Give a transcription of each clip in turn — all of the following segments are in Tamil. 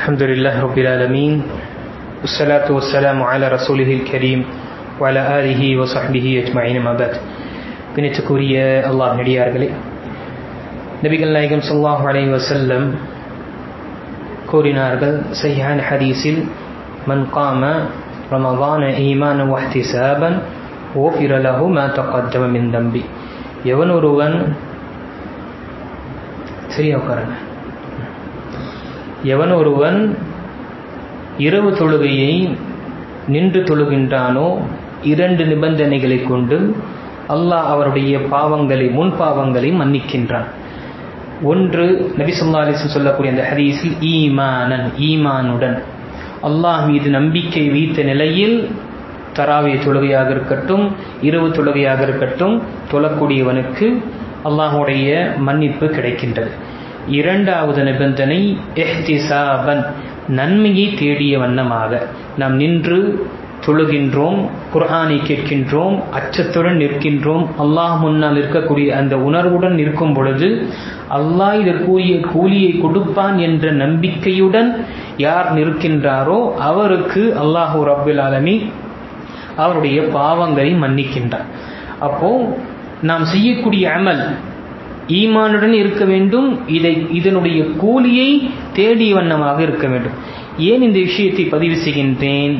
الحمد لله رب العالمين والصلاة والسلام على رسوله الكريم وعلى آله وصحبه أجمعين ما بعد. بنا تكوري الله نريا رب نبي قال الله صلى الله عليه وسلم كورنا رب سيحان حديث من قام رمضان إيمانا واحتسابا غفر له ما تقدم من ذنبي يونروا سريع قرنه எவன் ஒருவன் இரவு தொழுகையை நின்று தொழுகின்றானோ இரண்டு நிபந்தனைகளை கொண்டு அல்லாஹ் அவருடைய பாவங்களை முன் பாவங்களை மன்னிக்கின்றான். ஒன்று நபி சொல்லா சொல்லக்கூடிய அந்த ஹதீஸில் ஈமானன் ஈமானுடன். அல்லாஹ் மீது நம்பிக்கை வைத்த நிலையில் தராவிய தொழுகையாக இருக்கட்டும் இரவு தொழுகையாக இருக்கட்டும் தொழக்கூடியவனுக்கு அல்லாஹுடைய மன்னிப்பு கிடைக்கின்றது. இரண்டாவது நிபந்தனை எஹ்திசாபன் நன்மையை தேடிய வண்ணமாக. நாம் நின்று தொழுகின்றோம் குர்ஆனை கேட்கின்றோம் அச்சத்துடன் நிற்கின்றோம் அல்லாஹ் முன்னால் இருக்கக்கூடிய அந்த உணர்வுடன் நிற்கும் பொழுது அல்லாஹ் இதற்குரிய கூலியை கொடுப்பான் என்ற நம்பிக்கையுடன் யார் நிற்கின்றாரோ அவருக்கு அல்லாஹூ ரபுல் ஆலமி அவருடைய பாவங்களை மன்னிக்கின்றார். அப்போ நாம் செய்யக்கூடிய அமல் ஈமானுடன் இருக்க வேண்டும். இதை இதனுடைய கூலியை தேடிய வண்ணமாக இருக்க வேண்டும். ஏன் இந்த விஷயத்தை பதிவு செய்கின்றேன்?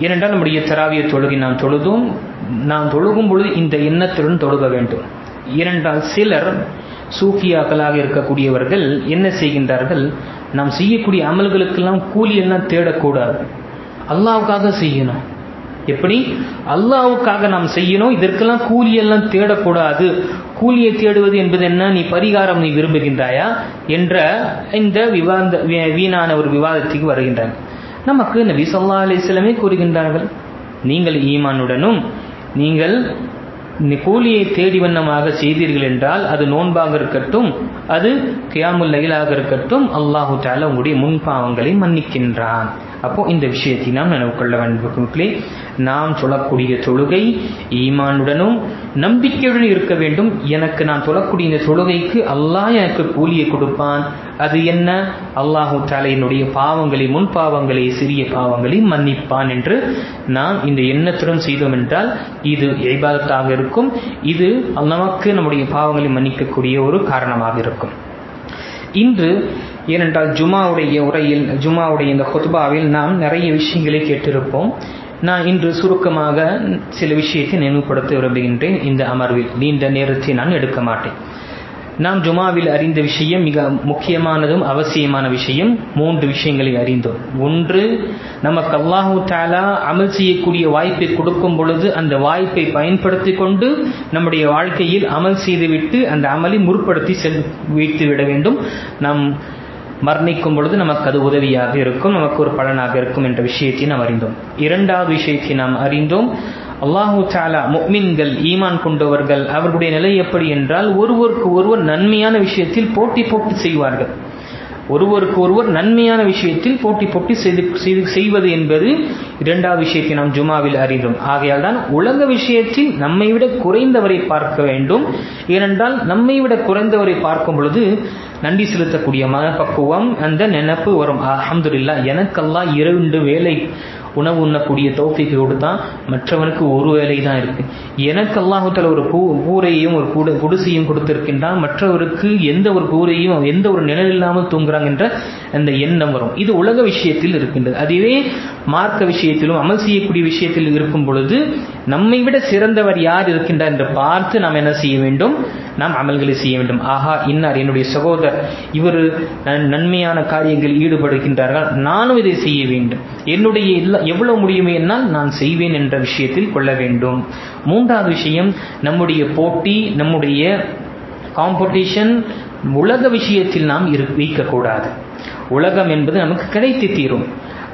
ஏனென்றால் நம்முடைய தராவிய தொழுகை நாம் தொழுதும் நாம் தொழுகும் பொழுது இந்த எண்ணத்துடன் தொழுக வேண்டும். ஏனென்றால் சிலர் சூஃபியாக்களாக இருக்கக்கூடியவர்கள் என்ன செய்கின்றார்கள்? நாம் செய்யக்கூடிய அமல்களுக்கெல்லாம் கூலி எல்லாம் தேடக்கூடாது. அல்லாவுக்காக செய்யணும். எப்படி? அல்லாவுக்காக நாம் செய்யணும். இதற்கெல்லாம் கூலியெல்லாம் தேடக்கூடாது. கூலியை தேடுவது என்பது என்ன? நீ பரிகாரம் நீ விரும்புகின்றாயா? என்ற இந்த விவாத வீணான ஒரு விவாதத்துக்கு வருகின்றாங்க நமக்கு நபி சொல்லா அலிஸ்லமே கூறுகின்றார்கள்? நீங்கள் ஈமானுடனும் நீங்கள் கூலியை தேடி வண்ணமாக செய்தீர்கள் என்றால் அது நோன்பாக இருக்கட்டும் அது கியாமுல் லைலாக இருக்கட்டும் அல்லாஹு தாலா உங்களுடைய முன்பாவங்களை மன்னிக்கின்றான். அப்போ இந்த விஷயத்தை நாம் நினைவு கொள்ள வேண்டும் நாம் சொல்லக்கூடிய தொழுகை ஈமானுடனும் நம்பிக்கையுடன் இருக்க வேண்டும். எனக்கு நான் சொல்லக்கூடிய இந்த தொழுகைக்கு அல்லாஹ் எனக்கு கூலியை கொடுப்பான். அது என்ன? அல்லாஹு தாலா என்னுடைய பாவங்களை முன் பாவங்களை சிறிய பாவங்களை மன்னிப்பான் என்று நாம் இந்த எண்ணத்துடன் செய்தோம் என்றால் இது இபாதத்தாக இருக்கும். இது நமக்கு நம்முடைய பாவங்களை மன்னிக்கக்கூடிய ஒரு காரணமாக இருக்கும். இன்று ஏனென்றால் ஜுமாவுடைய உரையில் ஜுமாவுடைய இந்த ஹொத்பாவில் நாம் நிறைய விஷயங்களை கேட்டிருப்போம். நான் இன்று சுருக்கமாக சில விஷயத்தை நினைவுபடுத்த விரும்புகின்றேன். இந்த அமர்வில் நீண்ட நேரத்தை நான் எடுக்க மாட்டேன். நாம் ஜுமாவில் அறிந்த விஷயம் மிக முக்கியமானதும் அவசியமான விஷயம் மூன்று விஷயங்களை அறிந்தோம். ஒன்று நமக்கு அல்லாஹூ தாலா அமல் செய்யக்கூடிய வாய்ப்பை கொடுக்கும் பொழுது அந்த வாய்ப்பை பயன்படுத்தி கொண்டு நம்முடைய வாழ்க்கையில் அமல் செய்துவிட்டு அந்த அமலை முற்படுத்தி செல் வைத்து விட வேண்டும். நாம் மரணிக்கும் பொழுது நமக்கு அது உதவியாக இருக்கும் நமக்கு ஒரு பலனாக இருக்கும் என்ற விஷயத்தை நாம் அறிந்தோம். இரண்டாவது விஷயத்தை நாம் அறிந்தோம் அல்லாஹூ சாலா முக்மின்கள் ஈமான் கொண்டவர்கள் அவர்களுடைய நிலை எப்படி என்றால் ஒருவருக்கு ஒருவர் நன்மையான விஷயத்தில் போட்டி போட்டு செய்வார்கள். ஒருவருக்கு ஒருவர் நன்மையான விஷயத்தில் போட்டி போட்டி செய்து செய்வது என்பது இரண்டாவது விஷயத்தை நாம் ஜுமாவில் அறிந்தோம் ஆகையால் தான் உலக விஷயத்தில் நம்மை விட குறைந்தவரை பார்க்க வேண்டும். ஏனென்றால் நம்மை விட குறைந்தவரை பார்க்கும் பொழுது நன்றி செலுத்தக்கூடிய மனப்பக்குவம் அந்த நினப்பு வரும். அஹமதுல்லா எனக்கெல்லாம் இரண்டு வேலை உணவு உண்ணக்கூடிய தோஃபிக்கு கொடுத்தான் மற்றவனுக்கு ஒரு வேலை தான் இருக்கு. எனக்கு அல்லாஹுத்தால ஒரு பூ கூரையும் ஒரு கூட குடிசையும் கொடுத்திருக்கின்றான். மற்றவருக்கு எந்த ஒரு கூரையும் எந்த ஒரு நிழல் இல்லாமல் தூங்குறாங்க என்ற அந்த எண்ணம் வரும். இது உலக விஷயத்தில் இருக்கின்றது. அதுவே மார்க்க விஷயத்திலும் அமல் செய்யக்கூடிய விஷயத்தில் இருக்கும் பொழுது நம்மை விட சிறந்தவர் யார் இருக்கின்றார் என்று பார்த்து நாம் என்ன செய்ய வேண்டும்? நாம் அமல்களை செய்ய வேண்டும். ஆஹா இன்னார் என்னுடைய சகோதரர். இவர் நன்மையான காரியங்களில் ஈடுபடுகின்றார்கள். நானும் இதை செய்ய வேண்டும். என்னுடைய எவ்வளவு முடியுமே என்னால் நான் செய்வேன் என்ற விஷயத்தில் கொள்ள வேண்டும். மூன்றாவது விஷயம் நம்முடைய போட்டி நம்முடைய காம்படிஷன் உலக விஷயத்தில் நாம் வைக்கக்கூடாது. உலகம் என்பது நமக்கு கிடைத்து தீரும்.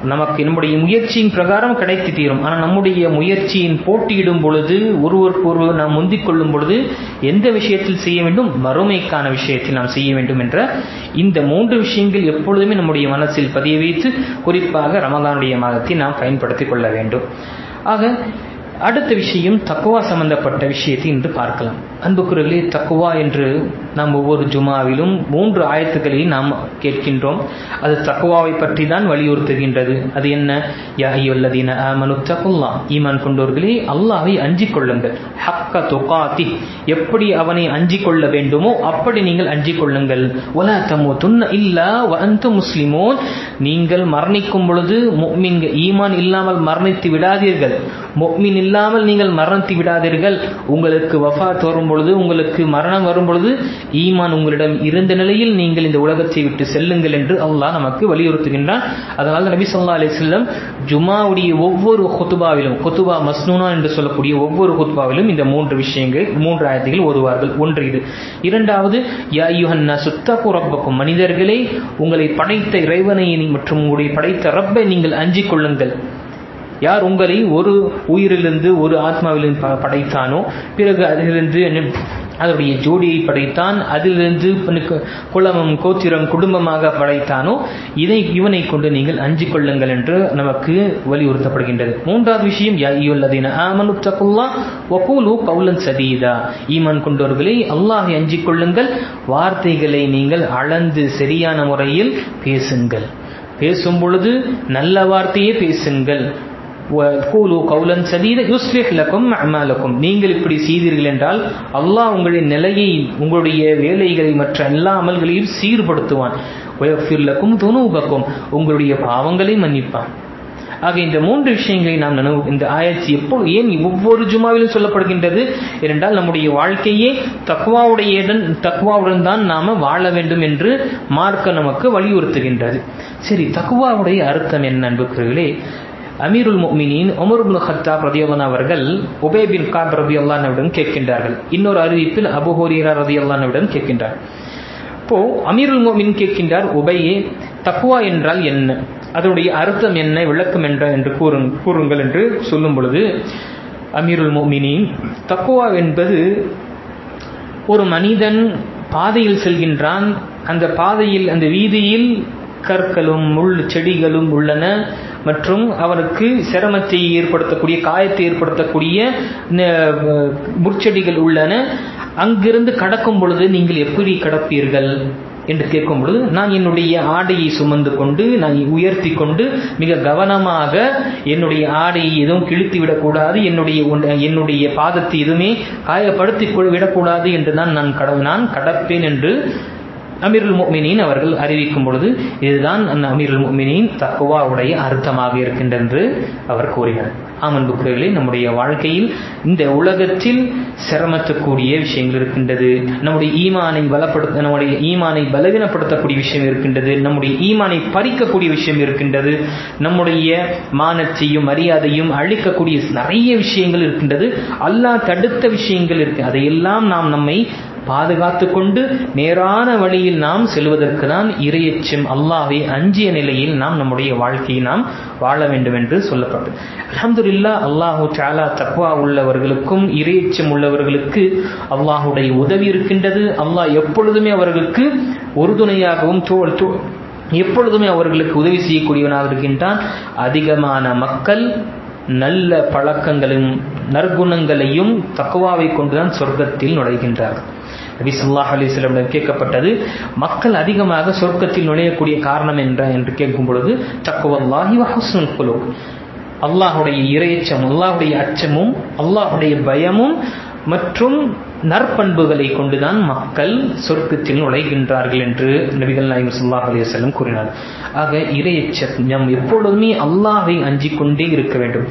நமக்கு நம்முடைய முயற்சியின் பிரகாரம் கிடைத்து தீரும். ஆனால் நம்முடைய முயற்சியின் போட்டியிடும் பொழுது ஒருவருக்கு ஒருவர் நாம் முந்திக் கொள்ளும் பொழுது எந்த விஷயத்தில் செய்ய வேண்டும்? வறுமைக்கான விஷயத்தில் நாம் செய்ய வேண்டும் என்ற இந்த மூன்று விஷயங்கள் எப்பொழுதுமே நம்முடைய மனசில் பதிய வைத்து குறிப்பாக ரமதானுடைய மாதத்தை நாம் பயன்படுத்திக் கொள்ள வேண்டும். ஆக அடுத்த விஷயம் தக்குவா சம்பந்தப்பட்ட விஷயத்தை இன்று பார்க்கலாம். அன்புக்குரலே தக்குவா என்று நாம் ஒவ்வொரு ஜுமாவிலும் மூன்று ஆயத்துக்களை நாம் கேட்கின்றோம். அது தக்குவாவை பற்றி தான் வலியுறுத்துகின்றது. அது என்ன? யா ஆமனு தகுல்லா. ஈமான் கொண்டோர்களே அல்லாவை அஞ்சிக் கொள்ளுங்கள். ஹக்க தொகாத்தி எப்படி அவனை அஞ்சிக் கொள்ள வேண்டுமோ அப்படி நீங்கள் அஞ்சிக் கொள்ளுங்கள். ஒலா தமோ துன்ன இல்லா வந்து முஸ்லிமோன். நீங்கள் மரணிக்கும் பொழுது ஈமான் இல்லாமல் மரணித்து விடாதீர்கள். முக்மின் இல்லாமல் நீங்கள் மரணித்து விடாதீர்கள். உங்களுக்கு வஃபாத் வரும் பொழுது உங்களுக்கு மரணம் வரும் பொழுது ஈமான் உங்களிடம் இருந்த நிலையில் நீங்கள் இந்த உலகத்தை விட்டு செல்லுங்கள் என்று அல்லாஹ் நமக்கு வலியுறுத்துகின்றான். அதனால் நபி சொல்லா அலி செல்லம் ஜுமாவுடைய ஒவ்வொரு ஹொத்துபாவிலும் ஹொத்துபா மஸ்னூனா என்று சொல்லக்கூடிய ஒவ்வொரு ஹொத்துபாவிலும் இந்த மூன்று விஷயங்கள் மூன்று ஆயத்துகள் ஓதுவார்கள். ஒன்று இது. இரண்டாவது யா யுஹன்னா சுத்தகு ரப்பக்கும். மனிதர்களே உங்களை படைத்த இறைவனை மற்றும் உங்களுடைய படைத்த ரப்பை நீங்கள் அஞ்சிக் கொள்ளுங்கள். யார் உங்களை ஒரு உயிரிலிருந்து ஒரு ஆத்மாவிலிருந்து படைத்தானோ பிறகு அதிலிருந்து அதனுடைய ஜோடியை படைத்தான் அதிலிருந்து குலமும் கோத்திரம் குடும்பமாக படைத்தானோ இதை இவனை கொண்டு நீங்கள் அஞ்சு கொள்ளுங்கள் என்று நமக்கு வலியுறுத்தப்படுகின்றது. மூன்றாவது விஷயம் கவுலன் சதீதா. ஈமான் கொண்டவர்களை அல்லாஹை அஞ்சு கொள்ளுங்கள் வார்த்தைகளை நீங்கள் அளந்து சரியான முறையில் பேசுங்கள். பேசும் பொழுது நல்ல வார்த்தையே பேசுங்கள். சதீத நீங்கள் இப்படி செய்தீர்கள் என்றால் அல்லாஹ் உங்களுடைய நிலையை உங்களுடைய வேலைகளை மற்ற எல்லா அமல்களையும் சீர்படுத்துவான் லக்கும் உங்களுடைய பாவங்களை மன்னிப்பான் ஆக இந்த மூன்று விஷயங்களை நாம் நினைவு இந்த ஆயச்சி எப்போ ஏன் ஒவ்வொரு ஜுமாவிலும் சொல்லப்படுகின்றது ஏனென்றால் நம்முடைய வாழ்க்கையே தக்குவாவுடையடன் தக்குவாவுடன் தான் நாம வாழ வேண்டும் என்று மார்க்க நமக்கு வலியுறுத்துகின்றது சரி தக்குவாவுடைய அர்த்தம் என்ன அன்புக்குறீர்களே அமீருல் மொமினின் உமர்புல் ஹத்தாப் ரதியுல்லான் அவர்கள் உபே பின் காப் ரதி அல்லானவிடம் கேட்கின்றார்கள். இன்னொரு அறிவிப்பில் அபுஹோரியரா ரதி அல்லானவிடம் கேட்கின்றார். இப்போ அமீருல் மோமின் கேட்கின்றார் உபையே தக்குவா என்றால் என்ன? அதனுடைய அர்த்தம் என்ன? விளக்கம் என்ற என்று கூறுங் கூறுங்கள் என்று சொல்லும் பொழுது அமீருல் மோமினின் தக்குவா என்பது ஒரு மனிதன் பாதையில் செல்கின்றான். அந்த பாதையில் அந்த வீதியில் கற்களும் முள் செடிகளும் உள்ளன. மற்றும் அவனுக்கு சிரமத்தை ஏற்படுத்தக்கூடிய காயத்தை ஏற்படுத்தக்கூடிய முற்செடிகள் உள்ளன. அங்கிருந்து கடக்கும் பொழுது நீங்கள் எப்படி கடப்பீர்கள் என்று கேட்கும் பொழுது நான் என்னுடைய ஆடையை சுமந்து கொண்டு நான் உயர்த்தி கொண்டு மிக கவனமாக என்னுடைய ஆடையை எதுவும் கிழித்து விடக்கூடாது என்னுடைய என்னுடைய பாதத்தை எதுவுமே காயப்படுத்தி விடக்கூடாது என்று தான் நான் கட நான் கடப்பேன் என்று அமீருல் முக்மினின் அவர்கள் அறிவிக்கும் பொழுது இதுதான் அந்த அமீருல் முக்மினின் தக்குவாவுடைய அர்த்தமாக இருக்கின்றது அவர் கூறினார் ஆமன்புக்குகளே நம்முடைய வாழ்க்கையில் இந்த உலகத்தில் சிரமத்தக்கூடிய விஷயங்கள் இருக்கின்றது. நம்முடைய ஈமானை பலப்படுத்த நம்முடைய ஈமானை பலவீனப்படுத்தக்கூடிய விஷயம் இருக்கின்றது. நம்முடைய ஈமானை பறிக்கக்கூடிய விஷயம் இருக்கின்றது. நம்முடைய மானத்தையும் மரியாதையும் அழிக்கக்கூடிய நிறைய விஷயங்கள் இருக்கின்றது. அல்லாஹ் தடுத்த விஷயங்கள் இருக்கு. அதையெல்லாம் நாம் நம்மை பாதுகாத்து கொண்டு நேரான வழியில் நாம் செல்வதற்கு தான் இரையச்சம் அல்லாவை அஞ்சிய நிலையில் நாம் நம்முடைய வாழ்க்கையை நாம் வாழ வேண்டும் என்று சொல்லப்பட்டது. அலமதுல்லா அல்லாஹு சாலா தக்வா உள்ளவர்களுக்கும் இரையச்சம் உள்ளவர்களுக்கு அல்லாஹுடைய உதவி இருக்கின்றது. அல்லாஹ் எப்பொழுதுமே அவர்களுக்கு உறுதுணையாகவும் தோல் எப்பொழுதுமே அவர்களுக்கு உதவி செய்யக்கூடியவனாக இருக்கின்றான். அதிகமான மக்கள் நல்ல பழக்கங்களும் நற்குணங்களையும் தக்குவாவை கொண்டுதான் சொர்க்கத்தில் நுழைகின்றார்கள். நபி சொல்லாஹ் அலிஸ்லமிடம் கேட்கப்பட்டது. மக்கள் அதிகமாக சொர்க்கத்தில் நுழையக்கூடிய காரணம் என்ற என்று கேட்கும் பொழுது தக்குவல்லாஹி வஹசுல் குலு அல்லாஹுடைய இறையச்சம் அல்லாஹுடைய அச்சமும் அல்லாஹுடைய பயமும் மற்றும் நற்பண்புகளை கொண்டுதான் மக்கள் சொர்க்கத்தில் நுழைகின்றார்கள் என்று நபிகள் நாயகம் சுல்லாஹ் அலிவசல்லம் கூறினார். ஆக இறையச்சம் எப்பொழுதுமே அல்லாஹை அஞ்சிக் கொண்டே இருக்க வேண்டும்.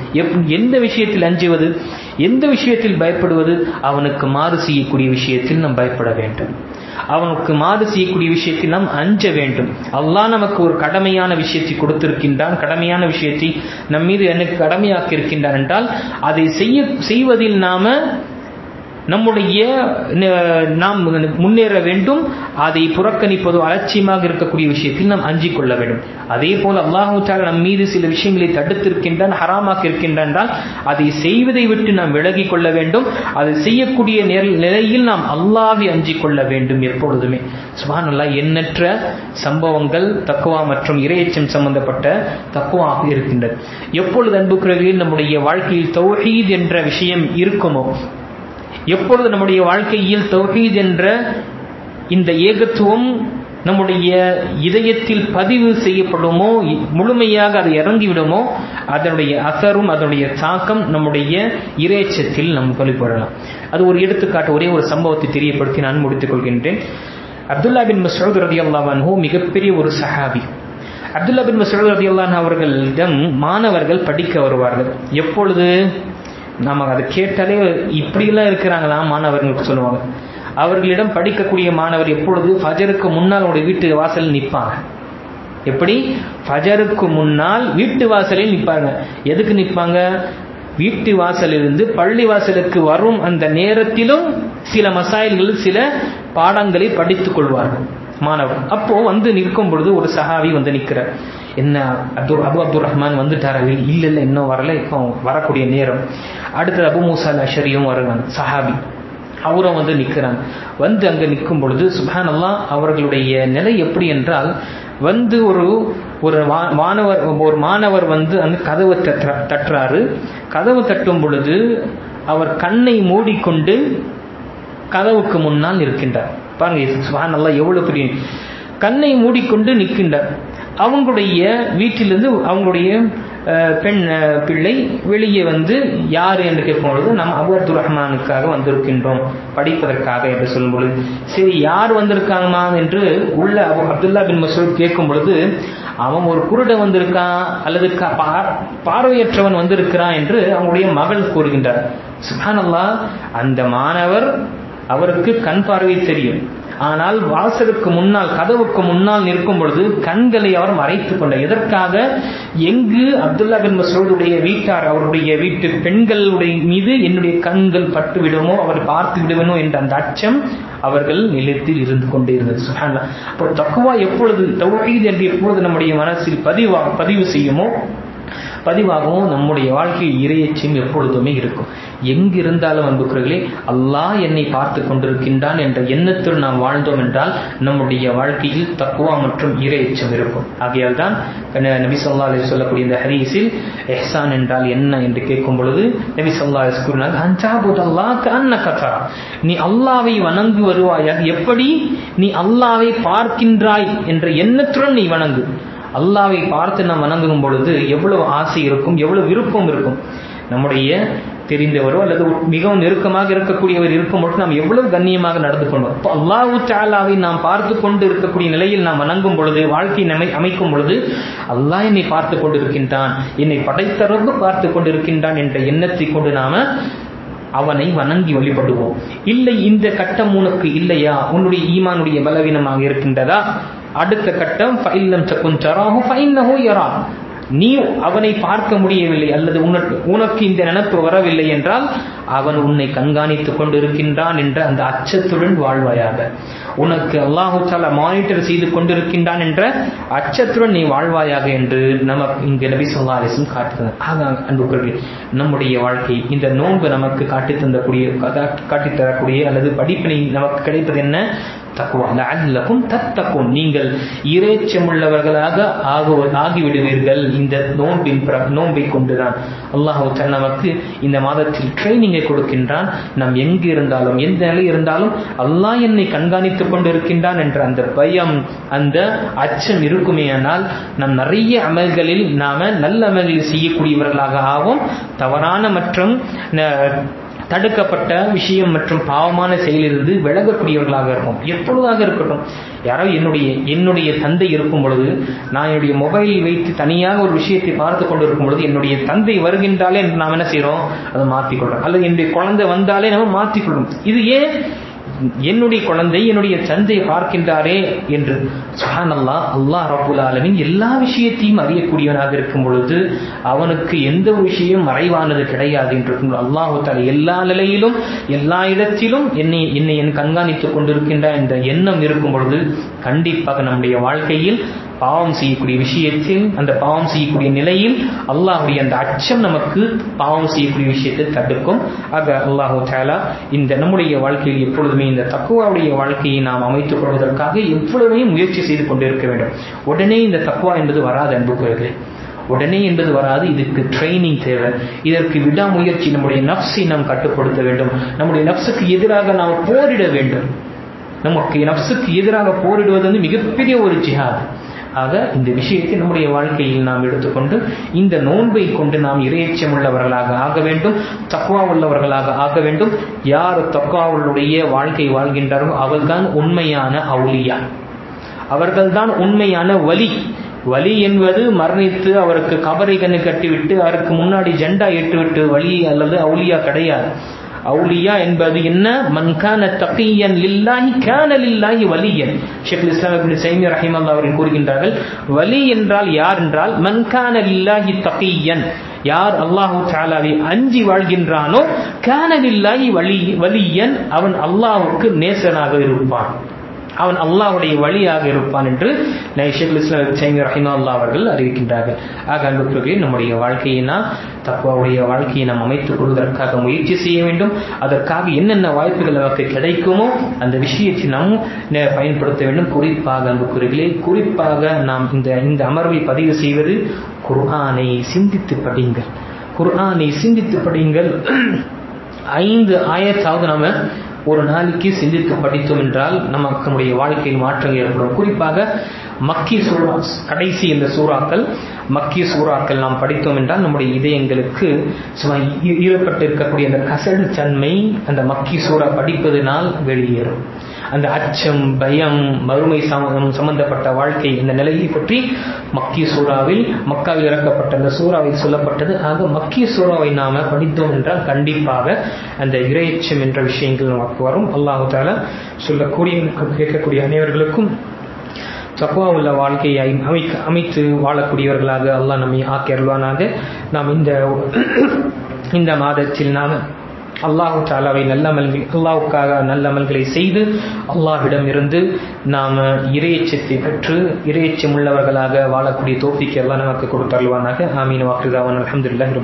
எந்த விஷயத்தில் அஞ்சுவது எந்த விஷயத்தில் பயப்படுவது அவனுக்கு மாறு செய்யக்கூடிய விஷயத்தில் நாம் பயப்பட வேண்டும். அவனுக்கு மாறு செய்யக்கூடிய விஷயத்தில் நாம் அஞ்ச வேண்டும். அல்லாஹ் நமக்கு ஒரு கடமையான விஷயத்தை கொடுத்திருக்கின்றான். கடமையான விஷயத்தை நம் மீது எனக்கு கடமையாக்கி இருக்கின்றான் என்றால் அதை செய்ய செய்வதில் நாம நம்முடைய நாம் முன்னேற வேண்டும் அதை புறக்கணிப்பதோ அலட்சியமாக இருக்கக்கூடிய விஷயத்தில் நாம் அஞ்சிக் கொள்ள வேண்டும். அதே போல் அல்லாஹு நம் மீது சில விஷயங்களை தடுத்திருக்கின்றான் ஹராமாக்க இருக்கின்றான் அதை செய்வதை விட்டு நாம் விலகி கொள்ள வேண்டும். அதை செய்யக்கூடிய நிலையில் நாம் அல்லாவை அஞ்சிக் கொள்ள வேண்டும் எப்பொழுதுமே. சுபானல்லா எண்ணற்ற சம்பவங்கள் தக்குவா மற்றும் இரையச்சம் சம்பந்தப்பட்ட தக்குவாக இருக்கின்றது. எப்பொழுது அன்புக்குறவையில் நம்முடைய வாழ்க்கையில் தௌஹீத் என்ற விஷயம் இருக்குமோ எப்பொழுது நம்முடைய வாழ்க்கையில் தௌஹீத் என்ற இந்த ஏகத்துவம் நம்முடைய இதயத்தில் பதிவு செய்யப்படுமோ முழுமையாக அது இறங்கிவிடுமோ அதனுடைய அசரும் அதனுடைய தாக்கம் நம்முடைய இறைச்சத்தில் நம் வெளிப்படலாம் அது ஒரு எடுத்துக்காட்டு ஒரே ஒரு சம்பவத்தை தெரியப்படுத்தி நான் முடித்துக் கொள்கின்றேன். அப்துல்லா பின் மசூத் ரதி அல்லாஹோ மிகப்பெரிய ஒரு சஹாபி. அப்துல்லா பின் மசூத் ரதி அல்லான் அவர்களிடம் மாணவர்கள் படிக்க வருவார்கள். எப்பொழுது? நமக்கு அதை கேட்டாலே இப்படிலாம் இருக்கிறாங்களா மாணவர்களுக்கு சொல்லுவாங்க. அவர்களிடம் படிக்கக்கூடிய மாணவர் எப்பொழுது ஃபஜருக்கு முன்னால் அவருடைய வீட்டு வாசலில் நிற்பாங்க. எப்படி? ஃபஜருக்கு முன்னால் வீட்டு வாசலில் நிற்பாங்க. எதுக்கு நிற்பாங்க? வீட்டு வாசலிலிருந்து பள்ளி வாசலுக்கு வரும் அந்த நேரத்திலும் சில மசாயில்கள் சில பாடங்களை படித்துக் கொள்வார்கள். மாணவர். அப்போ வந்து நிற்கும் பொழுது ஒரு சஹாவி வந்து நிற்கிறார். என்ன அப்து அபு அப்துல் ரஹ்மான் வந்துட்டார்? இல்ல இல்ல இன்னும் வரல. இப்போ வரக்கூடிய நேரம். அடுத்தது அபு மூசால் அஷரியும் வருவாங்க சஹாபி. அவரும் வந்து நிற்கிறாங்க வந்து அங்கே நிற்கும் பொழுது சுபான் அல்லா அவர்களுடைய நிலை எப்படி என்றால் வந்து ஒரு ஒரு மாணவர் ஒரு மாணவர் வந்து அந்த கதவை தட்டுறாரு. கதவு தட்டும் பொழுது அவர் கண்ணை மூடிக்கொண்டு கதவுக்கு முன்னால் நிற்கின்றார். பாருங்க சுபான் அல்லா எவ்வளவு பெரிய கண்ணை மூடிக்கொண்டு நிற்கின்றார். அவங்களுடைய வீட்டிலிருந்து அவங்களுடைய பெண் பிள்ளை வெளியே வந்து யார் என்று கேட்கும் பொழுது நம்ம அபு அப்துல் ரஹ்மானுக்காக வந்திருக்கின்றோம். படிப்பதற்காக என்று சொல்லும் பொழுது சரி யார் வந்திருக்காங்கம்மா? என்று உள்ள அபு அப்துல்லா பின் மசூத் கேட்கும் பொழுது அவன் ஒரு குருட வந்திருக்கான் அல்லது பார்வையற்றவன் வந்திருக்கிறான் என்று அவங்களுடைய மகள் கூறுகின்றார். சுஹானல்லா அந்த மாணவர் அவருக்கு கண் பார்வை தெரியும். ஆனால் வாசலுக்கு முன்னால் கதவுக்கு முன்னால் நிற்கும் பொழுது கண்களை அவர் மறைத்துக் கொண்டார். எதற்காக? எங்கு அப்துல்லா பின் மசூதுடைய வீட்டார் அவருடைய வீட்டு பெண்களுடைய மீது என்னுடைய கண்கள் பட்டு விடுமோ அவர் பார்த்து விடுவனோ என்ற அந்த அச்சம் அவர்கள் நிலத்தில் இருந்து கொண்டே இருந்தது. சுஹானா அப்போ தக்குவா எப்பொழுது தௌஹீத் என்று எப்பொழுது நம்முடைய மனசில் பதிவா பதிவு செய்யுமோ பதிவாகவும் நம்முடைய வாழ்க்கையில் இரையச்சம் எப்பொழுதுமே இருக்கும். எங்கிருந்தாலும் அன்புக்குறர்களே அல்லாஹ் என்னை பார்த்து கொண்டிருக்கின்றான் என்ற எண்ணத்தில் நாம் வாழ்ந்தோம் என்றால் நம்முடைய வாழ்க்கையில் தக்குவா மற்றும் இரையச்சம் இருக்கும். ஆகையால் தான் நபி சொல்லா அலி சொல்லக்கூடிய இந்த ஹரீஸில் எஹ்சான் என்றால் என்ன? என்று கேட்கும் பொழுது நபி சொல்லா அலி கூறினார் அல்லாஹ் கதா நீ அல்லாவை வணங்கு வருவாயாக எப்படி? நீ அல்லாவை பார்க்கின்றாய் என்ற எண்ணத்துடன் நீ வணங்கு. அல்லாவை பார்த்து நாம் வணங்கும் பொழுது எவ்வளவு ஆசை இருக்கும் எவ்வளவு விருப்பம் இருக்கும். நம்முடைய தெரிந்தவரோ அல்லது மிகவும் நெருக்கமாக இருக்கக்கூடியவர் இருக்கும் பொழுது நாம் எவ்வளவு கண்ணியமாக நடந்து கொண்டோம் இப்போ அல்லாஹு தாலாவை நாம் பார்த்து கொண்டு இருக்கக்கூடிய நிலையில் நாம் வணங்கும் பொழுது வாழ்க்கை நமை அமைக்கும் பொழுது அல்லாஹ் என்னை பார்த்து கொண்டிருக்கின்றான் என்னை படைத்தரவு ரப்பு பார்த்து கொண்டிருக்கின்றான் என்ற எண்ணத்தை கொண்டு நாம அவனை வணங்கி வழிபடுவோம். இல்லை இந்த கட்டம் உனக்கு இல்லையா? உன்னுடைய ஈமானுடைய பலவீனமாக இருக்கின்றதா? அடுத்த கட்டம் ஃபைல்லம் சக்குன் சராஹு ஃபைன்னஹு யரா நீ அவனை பார்க்க முடியவில்லை அல்லது உனக்கு உனக்கு இந்த நினப்பு வரவில்லை என்றால் அவன் உன்னை கண்காணித்துக் கொண்டிருக்கின்றான் என்ற அந்த அச்சத்துடன் வாழ்வாயாக. உனக்கு அல்லாஹு தாலா மானிட்டர் செய்து கொண்டிருக்கின்றான் என்ற அச்சத்துடன் நீ வாழ்வாயாக என்று நமக்கு இங்கு நபி சொல்லா அலிசும் காட்டுகிறது ஆக அன்புக்குரிய நம்முடைய வாழ்க்கை இந்த நோன்பு நமக்கு காட்டி தந்தக்கூடிய காட்டி தரக்கூடிய அல்லது படிப்பினை நமக்கு கிடைப்பது என்ன? தக்குவா. லஅல்லகும் தத்தக்கும். நீங்கள் இறைச்சமுள்ளவர்களாக ஆகுவ ஆகிவிடுவீர்கள். இந்த நோன்பின் நோன்பை கொண்டுதான். அல்லாஹு நமக்கு இந்த மாதத்தில் ட்ரைனிங்கை கொடுக்கின்றான். நாம் எங்கு இருந்தாலும் எந்த நிலை இருந்தாலும் அல்லாஹ் என்னை கண்காணித்துக் கொண்டிருக்கின்றான் என்ற அந்த பயம் அந்த அச்சம் இருக்குமேயானால் நம் நிறைய அமல்களில் நாம நல்ல அமல்களில் செய்யக்கூடியவர்களாக ஆகும் தவறான மற்றும் தடுக்கப்பட்ட விஷயம் மற்றும் பாவமான செயலிலிருந்து விலகக்கூடியவர்களாக இருக்கும் எப்பொழுதாக இருக்கட்டும். யாரோ என்னுடைய என்னுடைய தந்தை இருக்கும் பொழுது நான் என்னுடைய மொபைலில் வைத்து தனியாக ஒரு விஷயத்தை பார்த்து கொண்டு இருக்கும் பொழுது என்னுடைய தந்தை வருகின்றாலே நாம் என்ன செய்யறோம் அதை மாற்றிக்கொள்றோம் அல்லது என்னுடைய குழந்தை வந்தாலே நம்ம மாற்றிக்கொள்றோம் இது ஏன் என்னுடைய குழந்தை என்னுடைய தந்தை பார்க்கின்றாரே என்று சுஹானல்லா அல்லாஹ் அல்லாஹ் ரபுல் ஆலமின் எல்லா விஷயத்தையும் அறியக்கூடியவனாக இருக்கும் பொழுது அவனுக்கு எந்த ஒரு விஷயம் மறைவானது கிடையாது என்று அல்லாஹு தாலா எல்லா நிலையிலும் எல்லா இடத்திலும் என்னை என்னை என் கண்காணித்துக் கொண்டிருக்கின்ற இந்த எண்ணம் இருக்கும் பொழுது கண்டிப்பாக நம்முடைய வாழ்க்கையில் பாவம் செய்யக்கூடிய விஷயத்தில் அந்த பாவம் செய்யக்கூடிய நிலையில் அல்லாஹுடைய அந்த அச்சம் நமக்கு பாவம் செய்யக்கூடிய விஷயத்தை தடுக்கும் ஆக அல்லாஹு தாலா இந்த நம்முடைய வாழ்க்கையில் எப்பொழுதுமே இந்த தக்குவாவுடைய வாழ்க்கையை நாம் அமைத்துக் கொள்வதற்காக எவ்வளவுமே முயற்சி செய்து கொண்டிருக்க வேண்டும். உடனே இந்த தக்குவா என்பது வராது அன்புக்குறர்களே உடனே என்பது வராது இதுக்கு ட்ரைனிங் தேவை. இதற்கு விடாமுயற்சி நம்முடைய நப்சை நாம் கட்டுப்படுத்த வேண்டும். நம்முடைய நப்சுக்கு எதிராக நாம் போரிட வேண்டும். நமக்கு நப்சுக்கு எதிராக போரிடுவது வந்து மிகப்பெரிய ஒரு ஜிஹாத். ஆக இந்த விஷயத்தை நம்முடைய வாழ்க்கையில் நாம் எடுத்துக்கொண்டு இந்த நோன்பை கொண்டு நாம் இரையச்சம் உள்ளவர்களாக ஆக வேண்டும் தக்குவா உள்ளவர்களாக ஆக வேண்டும். யார் தக்குவாவுடைய வாழ்க்கை வாழ்கின்றாரோ அவள்தான் உண்மையான அவுலியா அவர்கள்தான் உண்மையான வலி. வலி என்பது மரணித்து அவருக்கு கபரை கண்ணு கட்டிவிட்டு அவருக்கு முன்னாடி ஜெண்டா இட்டுவிட்டு வலி அல்லது அவுலியா கிடையாது. அவுலியா என்பது என்ன? மன்கான தகியன் லில்லாஹி கான லில்லாஹி வலியன். ஷேக் இஸ்லாம் இப்னு சைமி ரஹிமல்லா அவர்கள் கூறுகின்றார்கள் வலி என்றால் யார் என்றால் மன்கான லில்லாஹி தகியன். யார் அல்லாஹூ சாலாவை அஞ்சி வாழ்கின்றானோ கான லில்லாஹி வலி வலியன். அவன் அல்லாஹுக்கு நேசனாக இருப்பான். அவன் அல்லாஹுடைய வழியாக இருப்பான் என்று ஷேக் இஸ்லாம் சைமி ரஹிமா அல்லா அவர்கள் அறிவிக்கின்றார்கள். ஆக அன்புக்குரிய நம்முடைய வாழ்க்கையை நாம் தப்பாவுடைய வாழ்க்கையை நாம் அமைத்துக் கொள்வதற்காக முயற்சி செய்ய வேண்டும். அதற்காக என்னென்ன வாய்ப்புகள் நமக்கு கிடைக்குமோ அந்த விஷயத்தை நாம் பயன்படுத்த வேண்டும். குறிப்பாக அன்புக்குறிகளே குறிப்பாக நாம் இந்த இந்த அமர்வை பதிவு செய்வது குர்ஆனை சிந்தித்து படிங்கள் குர்ஆனை சிந்தித்து படிங்கள் ஐந்து ஆயிரத்தாவது நாம ஒரு நாளைக்கு சிந்தித்து படித்தோம் என்றால் நமக்கு நம்முடைய வாழ்க்கையில் மாற்றங்கள் ஏற்படும். குறிப்பாக மக்கி சூறா கடைசி இந்த சூறாக்கள் மக்கி சூறாக்கள் நாம் படித்தோம் என்றால் நம்முடைய இதயங்களுக்கு ஈடுபட்டு இருக்கக்கூடிய அந்த கசடு தன்மை அந்த மக்கி சூறா படிப்பதனால் வெளியேறும். அந்த அச்சம் பயம் மறுமை சம்பந்தப்பட்ட வாழ்க்கை இந்த நிலையை பற்றி மக்கிய சூறாவில் மக்காவில் இறக்கப்பட்ட அந்த சூறாவில் சொல்லப்பட்டது. ஆக மக்கிய சூறாவை நாம படித்தோம் என்றால் கண்டிப்பாக அந்த இரையச்சம் என்ற விஷயங்கள் நமக்கு வரும். அல்லாஹு தால சொல்லக்கூடிய கேட்கக்கூடிய அனைவர்களுக்கும் தக்குவா உள்ள வாழ்க்கையை அமைக்க அமைத்து வாழக்கூடியவர்களாக அல்லாஹ் நம்மை ஆக்கியருள்வானாக. நாம் இந்த இந்த மாதத்தில் நாம் அல்லாஹு தாலாவை நல்ல அமல்கள் அல்லாஹுக்காக நல்ல அமல்களை செய்து அல்லாஹ்விடம் இருந்து நாம் இறையச்சத்தை பெற்று இறையச்சம் உள்ளவர்களாக வாழக்கூடிய தோப்பிக்கு எல்லாம் நமக்கு கொடுத்தருள்வானாக. ஆமீன். வாக்குதாவான் அலமதுல்லாஹி